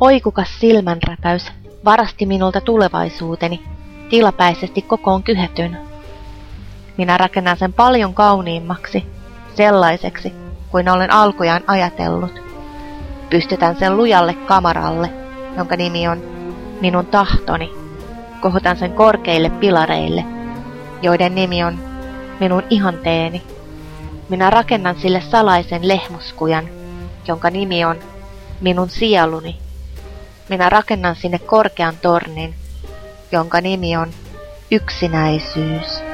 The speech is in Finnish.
Oikukas silmänräpäys varasti minulta tulevaisuuteni, tilapäisesti kokoon kyhetyn. Minä rakennan sen paljon kauniimmaksi, sellaiseksi kuin olen alkujaan ajatellut. Pystytän sen lujalle kamaralle, jonka nimi on minun tahtoni. Kohotan sen korkeille pilareille, joiden nimi on minun ihanteeni. Minä rakennan sille salaisen lehmuskujan, jonka nimi on minun sieluni. Minä rakennan sinne korkean tornin, jonka nimi on yksinäisyys.